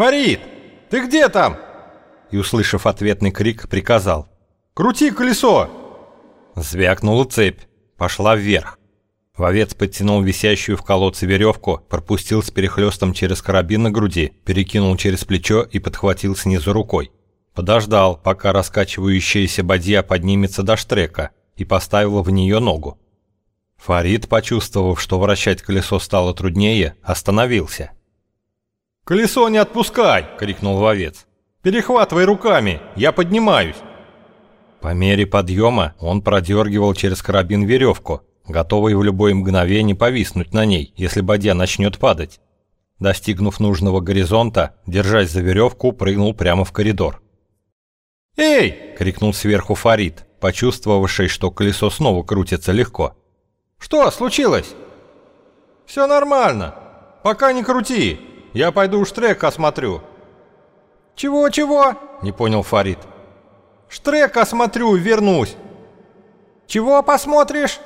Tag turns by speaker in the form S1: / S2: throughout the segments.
S1: «Фарид, ты где там?» И, услышав ответный крик, приказал. «Крути колесо!» Звякнула цепь, пошла вверх. Вовец подтянул висящую в колодце веревку, пропустил с перехлестом через карабин на груди, перекинул через плечо и подхватил снизу рукой. Подождал, пока раскачивающаяся бадья поднимется до штрека, и поставил в нее ногу. Фарид, почувствовав, что вращать колесо стало труднее, остановился. «Колесо не отпускай!» — крикнул вовец. «Перехватывай руками, я поднимаюсь!» По мере подъема он продергивал через карабин веревку, готовый в любое мгновение повиснуть на ней, если бадья начнет падать. Достигнув нужного горизонта, держась за веревку, прыгнул прямо в коридор. «Эй!» — крикнул сверху Фарид, почувствовавший, что колесо снова крутится легко. «Что случилось?» «Все нормально. Пока не крути. Я пойду штрек осмотрю». «Чего-чего?» — не понял Фарид. «Штрек осмотрю и вернусь». «Чего посмотришь?»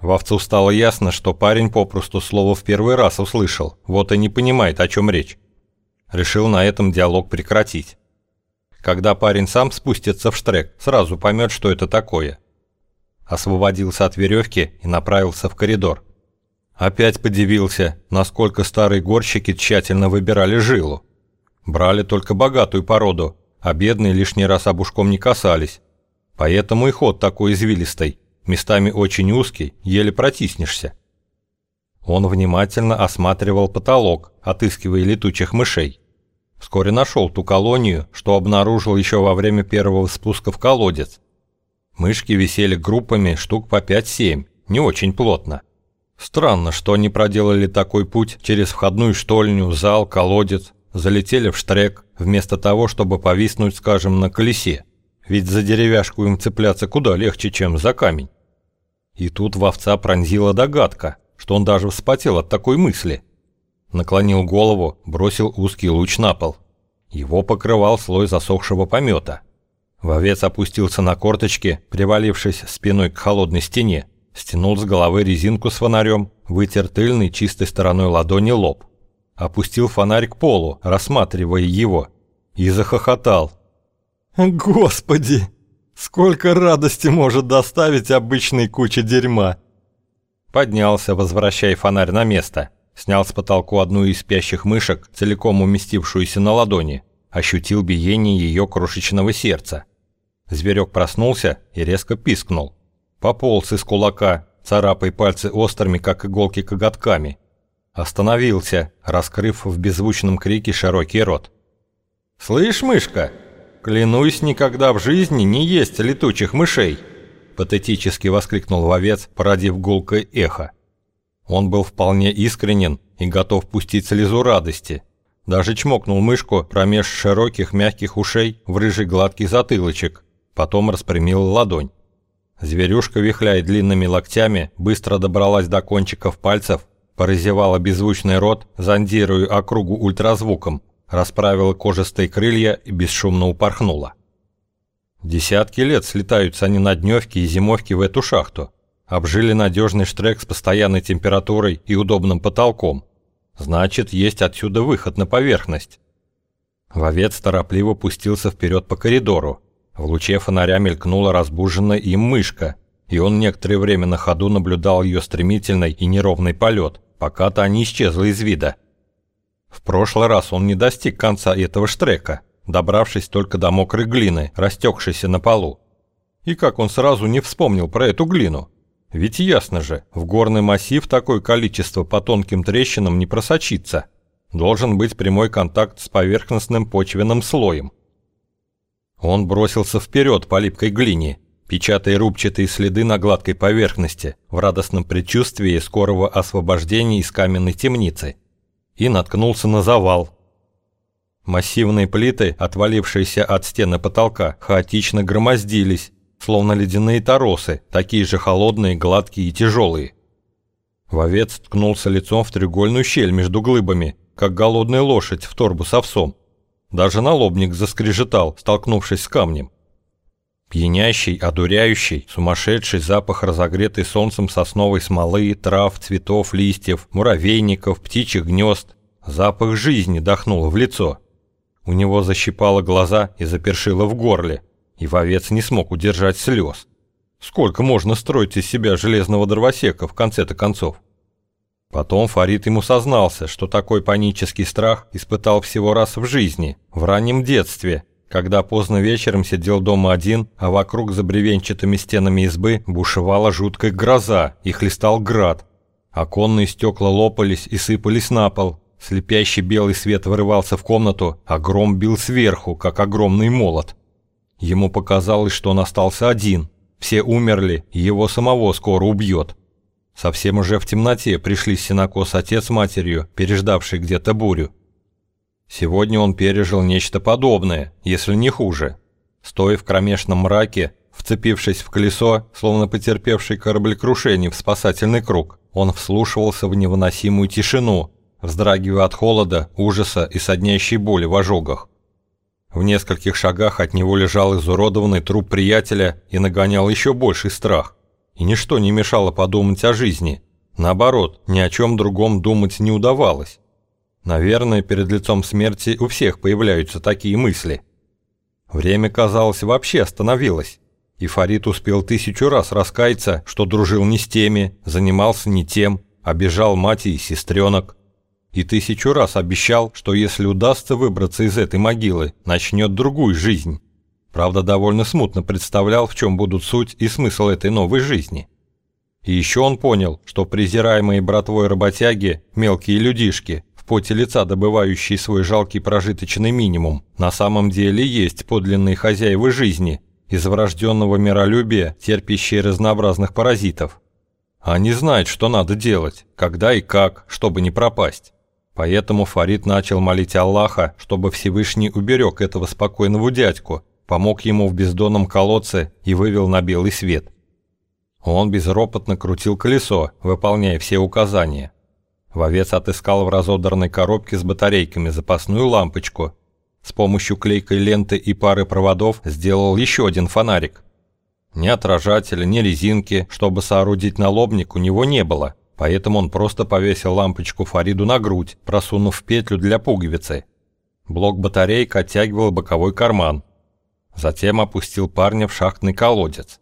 S1: Вовцу стало ясно, что парень попросту слово в первый раз услышал, вот и не понимает, о чем речь. Решил на этом диалог прекратить. Когда парень сам спустится в штрек, сразу поймет, что это такое. Освободился от веревки и направился в коридор. Опять подивился, насколько старые горщики тщательно выбирали жилу. Брали только богатую породу, а бедные лишний раз обушком не касались. Поэтому и ход такой извилистый, местами очень узкий, еле протиснешься. Он внимательно осматривал потолок, отыскивая летучих мышей. Вскоре нашел ту колонию, что обнаружил еще во время первого спуска в колодец. Мышки висели группами штук по 5-7, не очень плотно. Странно, что они проделали такой путь через входную штольню, зал, колодец, залетели в штрек, вместо того, чтобы повиснуть, скажем, на колесе. Ведь за деревяшку им цепляться куда легче, чем за камень. И тут вовца пронзила догадка, что он даже вспотел от такой мысли. Наклонил голову, бросил узкий луч на пол. Его покрывал слой засохшего помета. Вовец опустился на корточки, привалившись спиной к холодной стене, стянул с головы резинку с фонарем, вытер тыльной чистой стороной ладони лоб. Опустил фонарь к полу, рассматривая его, и захохотал. «Господи!» Сколько радости может доставить обычной куча дерьма!» Поднялся, возвращая фонарь на место. Снял с потолку одну из спящих мышек, целиком уместившуюся на ладони. Ощутил биение ее крошечного сердца. Зверек проснулся и резко пискнул. Пополз из кулака, царапая пальцы острыми, как иголки, коготками. Остановился, раскрыв в беззвучном крике широкий рот. «Слышь, мышка!» «Клянусь, никогда в жизни не есть летучих мышей!» Патетически воскликнул вовец, породив гулкое эхо. Он был вполне искренен и готов пустить слезу радости. Даже чмокнул мышку промеж широких мягких ушей в рыжий гладкий затылочек, потом распрямил ладонь. Зверюшка, вихляя длинными локтями, быстро добралась до кончиков пальцев, поразевала беззвучный рот, зондируя округу ультразвуком, расправила кожистые крылья и бесшумно упорхнула. Десятки лет слетаются они на дневки и зимовки в эту шахту. Обжили надежный штрек с постоянной температурой и удобным потолком. Значит, есть отсюда выход на поверхность. Вовец торопливо пустился вперед по коридору. В луче фонаря мелькнула разбуженная им мышка, и он некоторое время на ходу наблюдал ее стремительный и неровный полет, пока та не исчезла из вида. В прошлый раз он не достиг конца этого штрека, добравшись только до мокрой глины, растекшейся на полу. И как он сразу не вспомнил про эту глину? Ведь ясно же, в горный массив такое количество по тонким трещинам не просочится. Должен быть прямой контакт с поверхностным почвенным слоем. Он бросился вперед по липкой глине, печатая рубчатые следы на гладкой поверхности, в радостном предчувствии скорого освобождения из каменной темницы и наткнулся на завал. Массивные плиты, отвалившиеся от стены потолка, хаотично громоздились, словно ледяные торосы, такие же холодные, гладкие и тяжелые. Вовец ткнулся лицом в треугольную щель между глыбами, как голодная лошадь в торбу с овсом. Даже налобник заскрежетал, столкнувшись с камнем. Пьянящий, одуряющий, сумасшедший запах разогретой солнцем сосновой смолы, трав, цветов, листьев, муравейников, птичьих гнезд, запах жизни дохнул в лицо. У него защипало глаза и запершило в горле, и вовец не смог удержать слез. Сколько можно строить из себя железного дровосека в конце-то концов? Потом Фарид ему сознался, что такой панический страх испытал всего раз в жизни, в раннем детстве, когда поздно вечером сидел дома один, а вокруг за бревенчатыми стенами избы бушевала жуткая гроза и хлестал град. Оконные стекла лопались и сыпались на пол. Слепящий белый свет вырывался в комнату, а гром бил сверху, как огромный молот. Ему показалось, что он остался один. Все умерли, его самого скоро убьет. Совсем уже в темноте пришли синокос отец с матерью, переждавший где-то бурю. Сегодня он пережил нечто подобное, если не хуже. Стоя в кромешном мраке, вцепившись в колесо, словно потерпевший кораблекрушение в спасательный круг, он вслушивался в невыносимую тишину, вздрагивая от холода, ужаса и соднящей боли в ожогах. В нескольких шагах от него лежал изуродованный труп приятеля и нагонял еще больший страх. И ничто не мешало подумать о жизни. Наоборот, ни о чем другом думать не удавалось. Наверное, перед лицом смерти у всех появляются такие мысли. Время, казалось, вообще остановилось. И Фарид успел тысячу раз раскаяться, что дружил не с теми, занимался не тем, обижал мать и сестренок. И тысячу раз обещал, что если удастся выбраться из этой могилы, начнет другую жизнь. Правда, довольно смутно представлял, в чем будут суть и смысл этой новой жизни. И еще он понял, что презираемые братвой работяги, мелкие людишки, поте лица добывающие свой жалкий прожиточный минимум, на самом деле есть подлинные хозяева жизни, из врожденного миролюбия, терпящие разнообразных паразитов. Они знают, что надо делать, когда и как, чтобы не пропасть. Поэтому Фарид начал молить Аллаха, чтобы Всевышний уберег этого спокойного дядьку, помог ему в бездонном колодце и вывел на белый свет. Он безропотно крутил колесо, выполняя все указания. Вовец отыскал в разодранной коробке с батарейками запасную лампочку. С помощью клейкой ленты и пары проводов сделал еще один фонарик. Ни отражателя, ни резинки, чтобы соорудить налобник, у него не было, поэтому он просто повесил лампочку Фариду на грудь, просунув петлю для пуговицы. Блок батарейк оттягивал боковой карман. Затем опустил парня в шахтный колодец.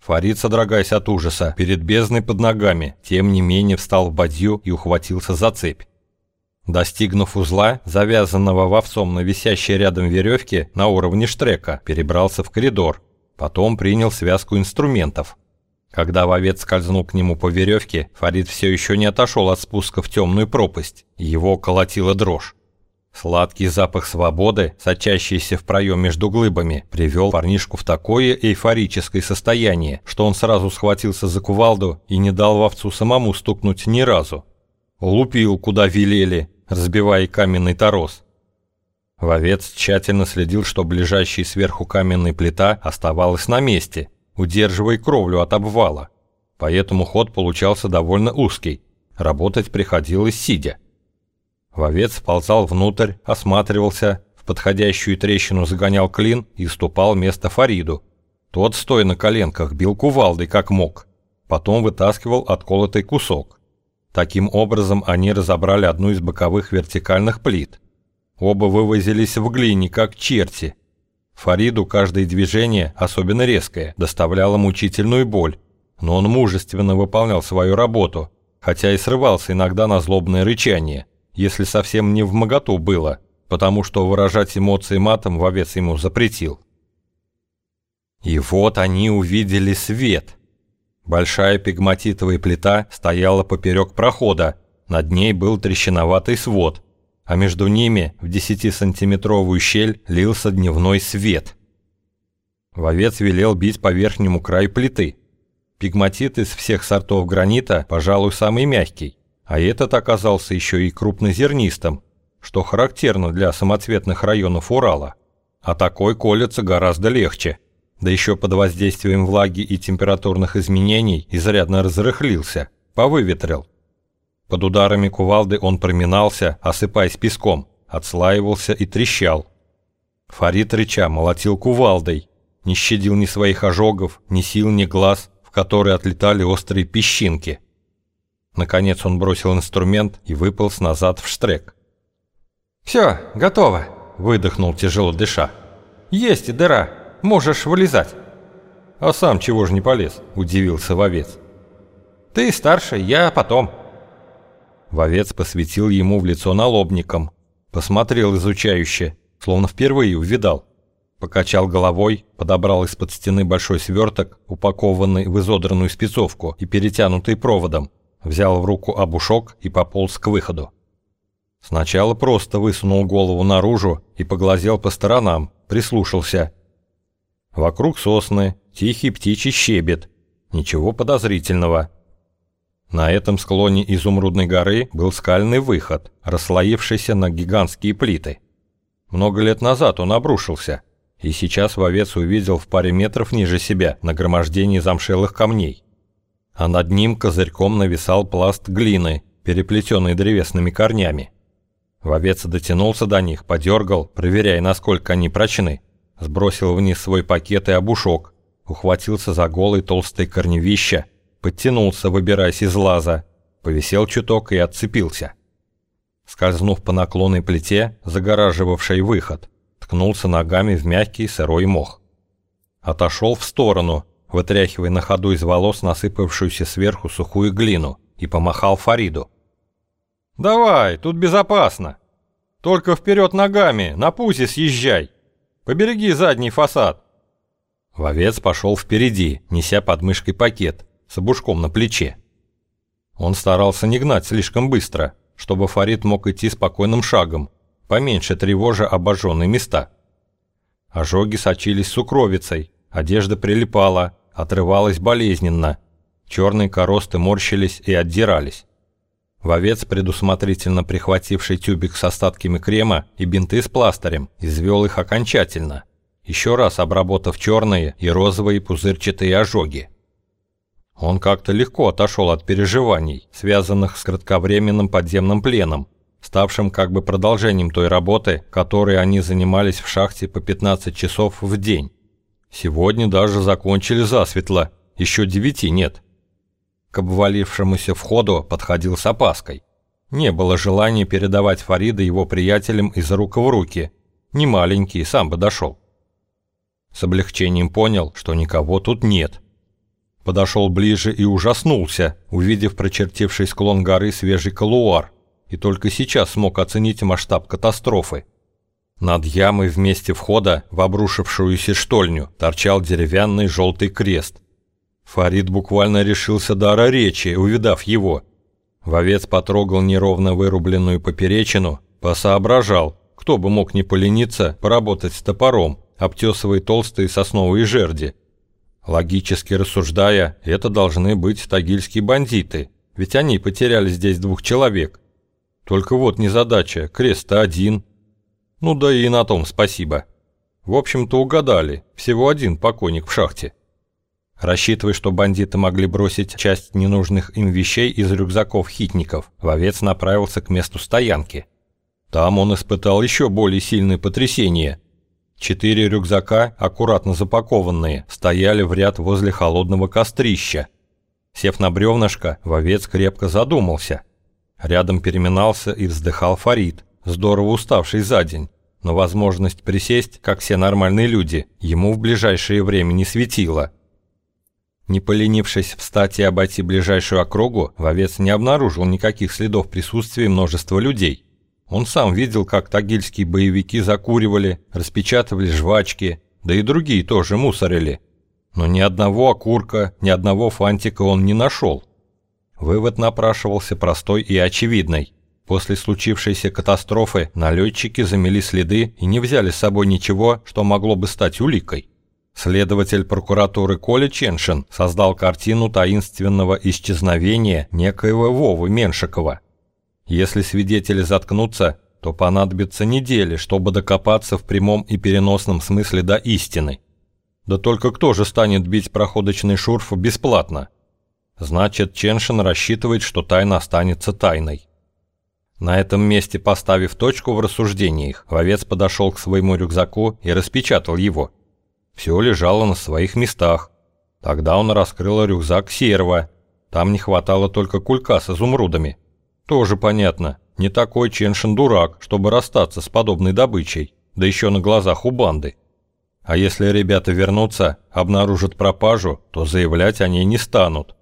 S1: Фарид, содрогаясь от ужаса, перед бездной под ногами, тем не менее встал в бадью и ухватился за цепь. Достигнув узла, завязанного в овцом на висящей рядом веревке на уровне штрека, перебрался в коридор. Потом принял связку инструментов. Когда вовец скользнул к нему по веревке, Фарид все еще не отошел от спуска в темную пропасть. Его колотила дрожь. Сладкий запах свободы, сочащийся в проем между глыбами, привел парнишку в такое эйфорическое состояние, что он сразу схватился за кувалду и не дал вовцу самому стукнуть ни разу. Лупил, куда велели, разбивая каменный торос. Вовец тщательно следил, чтобы лежащая сверху каменная плита оставалась на месте, удерживая кровлю от обвала. Поэтому ход получался довольно узкий. Работать приходилось сидя. Вовец ползал внутрь, осматривался, в подходящую трещину загонял клин и ступал вместо Фариду. Тот, стоя на коленках, бил кувалдой как мог. Потом вытаскивал отколотый кусок. Таким образом они разобрали одну из боковых вертикальных плит. Оба вывозились в глине, как черти. Фариду каждое движение, особенно резкое, доставляло мучительную боль, но он мужественно выполнял свою работу, хотя и срывался иногда на злобное рычание – если совсем не в моготу было, потому что выражать эмоции матом вовец ему запретил. И вот они увидели свет. Большая пигматитовая плита стояла поперек прохода, над ней был трещиноватый свод, а между ними в 10-сантиметровую щель лился дневной свет. Вовец велел бить по верхнему краю плиты. Пигматит из всех сортов гранита, пожалуй, самый мягкий. А этот оказался еще и крупнозернистым, что характерно для самоцветных районов Урала. А такой колется гораздо легче. Да еще под воздействием влаги и температурных изменений изрядно разрыхлился, повыветрил. Под ударами кувалды он проминался, осыпаясь песком, отслаивался и трещал. Фарид рыча молотил кувалдой, не щадил ни своих ожогов, ни сил, ни глаз, в которые отлетали острые песчинки. Наконец он бросил инструмент и выполз назад в штрек. «Все, готово», — выдохнул тяжело дыша. «Есть и дыра, можешь вылезать». «А сам чего же не полез?» — удивился вовец. «Ты старше, я потом». Вовец посветил ему в лицо налобником, посмотрел изучающе, словно впервые увидал. Покачал головой, подобрал из-под стены большой сверток, упакованный в изодранную спецовку и перетянутый проводом, взял в руку обушок и пополз к выходу. Сначала просто высунул голову наружу и поглазел по сторонам, прислушался. Вокруг сосны, тихий птичий щебет, ничего подозрительного. На этом склоне Изумрудной горы был скальный выход, расслоившийся на гигантские плиты. Много лет назад он обрушился, и сейчас вовец увидел в паре метров ниже себя нагромождение замшелых камней. А над ним козырьком нависал пласт глины, переплетенный древесными корнями. Вовец дотянулся до них, подергал, проверяя, насколько они прочны. Сбросил вниз свой пакет и обушок, ухватился за голый толстый корневище, подтянулся, выбираясь из лаза, повисел чуток и отцепился. Скользнув по наклонной плите, загораживавшей выход, ткнулся ногами в мягкий сырой мох. Отошел в сторону, вытряхивая на ходу из волос насыпавшуюся сверху сухую глину, и помахал Фариду. «Давай, тут безопасно. Только вперед ногами, на пузе съезжай. Побереги задний фасад». Вовец пошел впереди, неся под мышкой пакет, с обушком на плече. Он старался не гнать слишком быстро, чтобы Фарид мог идти спокойным шагом, поменьше тревожа обожженные места. Ожоги сочились сукровицей, одежда прилипала, отрывалась болезненно, черные коросты морщились и отдирались. Вовец, предусмотрительно прихвативший тюбик с остатками крема и бинты с пластырем, извел их окончательно, еще раз обработав черные и розовые пузырчатые ожоги. Он как-то легко отошел от переживаний, связанных с кратковременным подземным пленом, ставшим как бы продолжением той работы, которой они занимались в шахте по 15 часов в день. Сегодня даже закончили засветло, еще девяти нет. К обвалившемуся входу подходил с опаской. Не было желания передавать Фарида его приятелям из рук в руки. Не маленький, сам бы дошел. С облегчением понял, что никого тут нет. Подошел ближе и ужаснулся, увидев прочертивший склон горы свежий колуар, и только сейчас смог оценить масштаб катастрофы. Над ямой вместе входа в обрушившуюся штольню торчал деревянный желтый крест, Фарид буквально решился дара речи, увидав его. Вовец потрогал неровно вырубленную поперечину, посоображал, кто бы мог не полениться поработать с топором, обтесывая толстые сосновые жерди. Логически рассуждая, это должны быть тагильские бандиты, ведь они потеряли здесь двух человек. Только вот незадача, крест-то один. Ну да и на том спасибо. В общем-то угадали, всего один покойник в шахте. Рассчитывая, что бандиты могли бросить часть ненужных им вещей из рюкзаков хитников, вовец направился к месту стоянки. Там он испытал еще более сильное потрясение. Четыре рюкзака, аккуратно запакованные, стояли в ряд возле холодного кострища. Сев на бревнышко, вовец крепко задумался. Рядом переминался и вздыхал Фарид, здорово уставший за день. Но возможность присесть, как все нормальные люди, ему в ближайшее время не светила – не поленившись встать и обойти ближайшую округу, вовец не обнаружил никаких следов присутствия множества людей. Он сам видел, как тагильские боевики закуривали, распечатывали жвачки, да и другие тоже мусорили. Но ни одного окурка, ни одного фантика он не нашел. Вывод напрашивался простой и очевидный. После случившейся катастрофы налетчики замели следы и не взяли с собой ничего, что могло бы стать уликой. Следователь прокуратуры Коля Ченшин создал картину таинственного исчезновения некоего Вовы Меншикова. Если свидетели заткнутся, то понадобится недели, чтобы докопаться в прямом и переносном смысле до истины. Да только кто же станет бить проходочный шурф бесплатно? Значит, Ченшин рассчитывает, что тайна останется тайной. На этом месте, поставив точку в рассуждениях, вовец подошел к своему рюкзаку и распечатал его – все лежало на своих местах. Тогда он раскрыл рюкзак серва. Там не хватало только кулька с изумрудами. Тоже понятно. не такой Ченшин дурак, чтобы расстаться с подобной добычей, да еще на глазах у банды. А если ребята вернутся, обнаружат пропажу, то заявлять они не станут.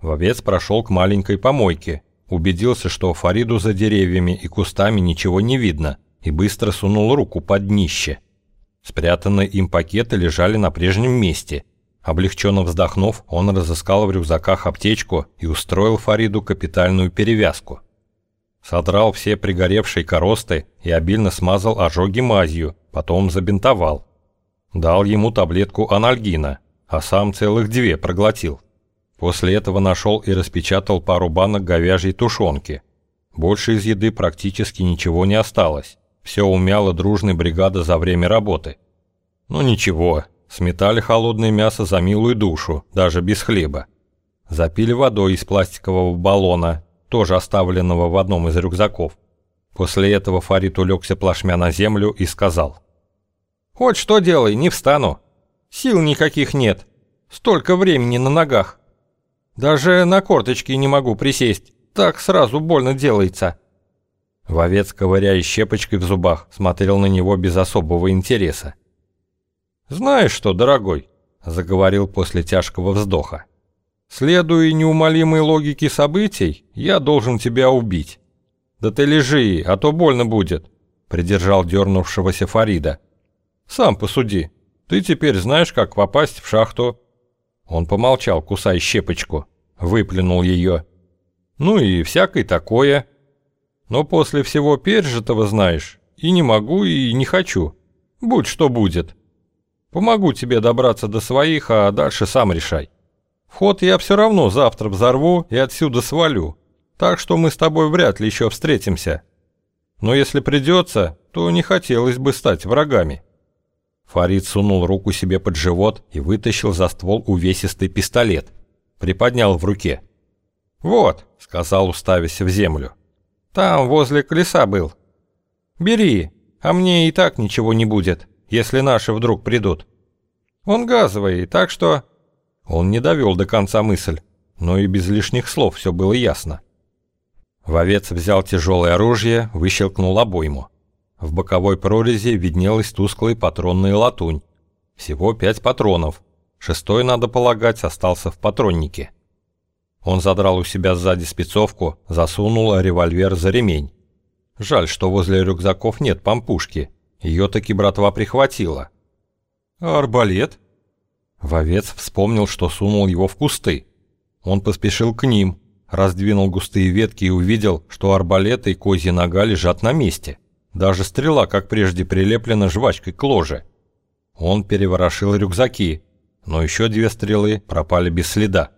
S1: Вовец прошел к маленькой помойке, убедился, что Фариду за деревьями и кустами ничего не видно, и быстро сунул руку под днище. Спрятанные им пакеты лежали на прежнем месте. Облегченно вздохнув, он разыскал в рюкзаках аптечку и устроил Фариду капитальную перевязку. Содрал все пригоревшие коросты и обильно смазал ожоги мазью, потом забинтовал. Дал ему таблетку анальгина, а сам целых две проглотил. После этого нашел и распечатал пару банок говяжьей тушенки. Больше из еды практически ничего не осталось. Все умяло дружной бригада за время работы. Ну ничего, сметали холодное мясо за милую душу, даже без хлеба. Запили водой из пластикового баллона, тоже оставленного в одном из рюкзаков. После этого Фарид улегся плашмя на землю и сказал. «Хоть что делай, не встану. Сил никаких нет. Столько времени на ногах. Даже на корточки не могу присесть. Так сразу больно делается». Вовец, ковыряя щепочкой в зубах, смотрел на него без особого интереса. «Знаешь что, дорогой?» – заговорил после тяжкого вздоха. «Следуя неумолимой логике событий, я должен тебя убить. Да ты лежи, а то больно будет», – придержал дернувшегося Фарида. «Сам посуди. Ты теперь знаешь, как попасть в шахту». Он помолчал, кусая щепочку, выплюнул ее. «Ну и всякое такое», но после всего пережитого, знаешь, и не могу, и не хочу. Будь что будет. Помогу тебе добраться до своих, а дальше сам решай. Вход я все равно завтра взорву и отсюда свалю. Так что мы с тобой вряд ли еще встретимся. Но если придется, то не хотелось бы стать врагами». Фарид сунул руку себе под живот и вытащил за ствол увесистый пистолет. Приподнял в руке. «Вот», — сказал, уставясь в землю. Там, возле колеса был. Бери, а мне и так ничего не будет, если наши вдруг придут. Он газовый, так что...» Он не довел до конца мысль, но и без лишних слов все было ясно. Вовец взял тяжелое оружие, выщелкнул обойму. В боковой прорези виднелась тусклая патронная латунь. Всего пять патронов. Шестой, надо полагать, остался в патроннике. Он задрал у себя сзади спецовку, засунул револьвер за ремень. Жаль, что возле рюкзаков нет пампушки. Ее таки братва прихватила. Арбалет? Вовец вспомнил, что сунул его в кусты. Он поспешил к ним, раздвинул густые ветки и увидел, что арбалет и козья нога лежат на месте. Даже стрела, как прежде, прилеплена жвачкой к ложе. Он переворошил рюкзаки, но еще две стрелы пропали без следа.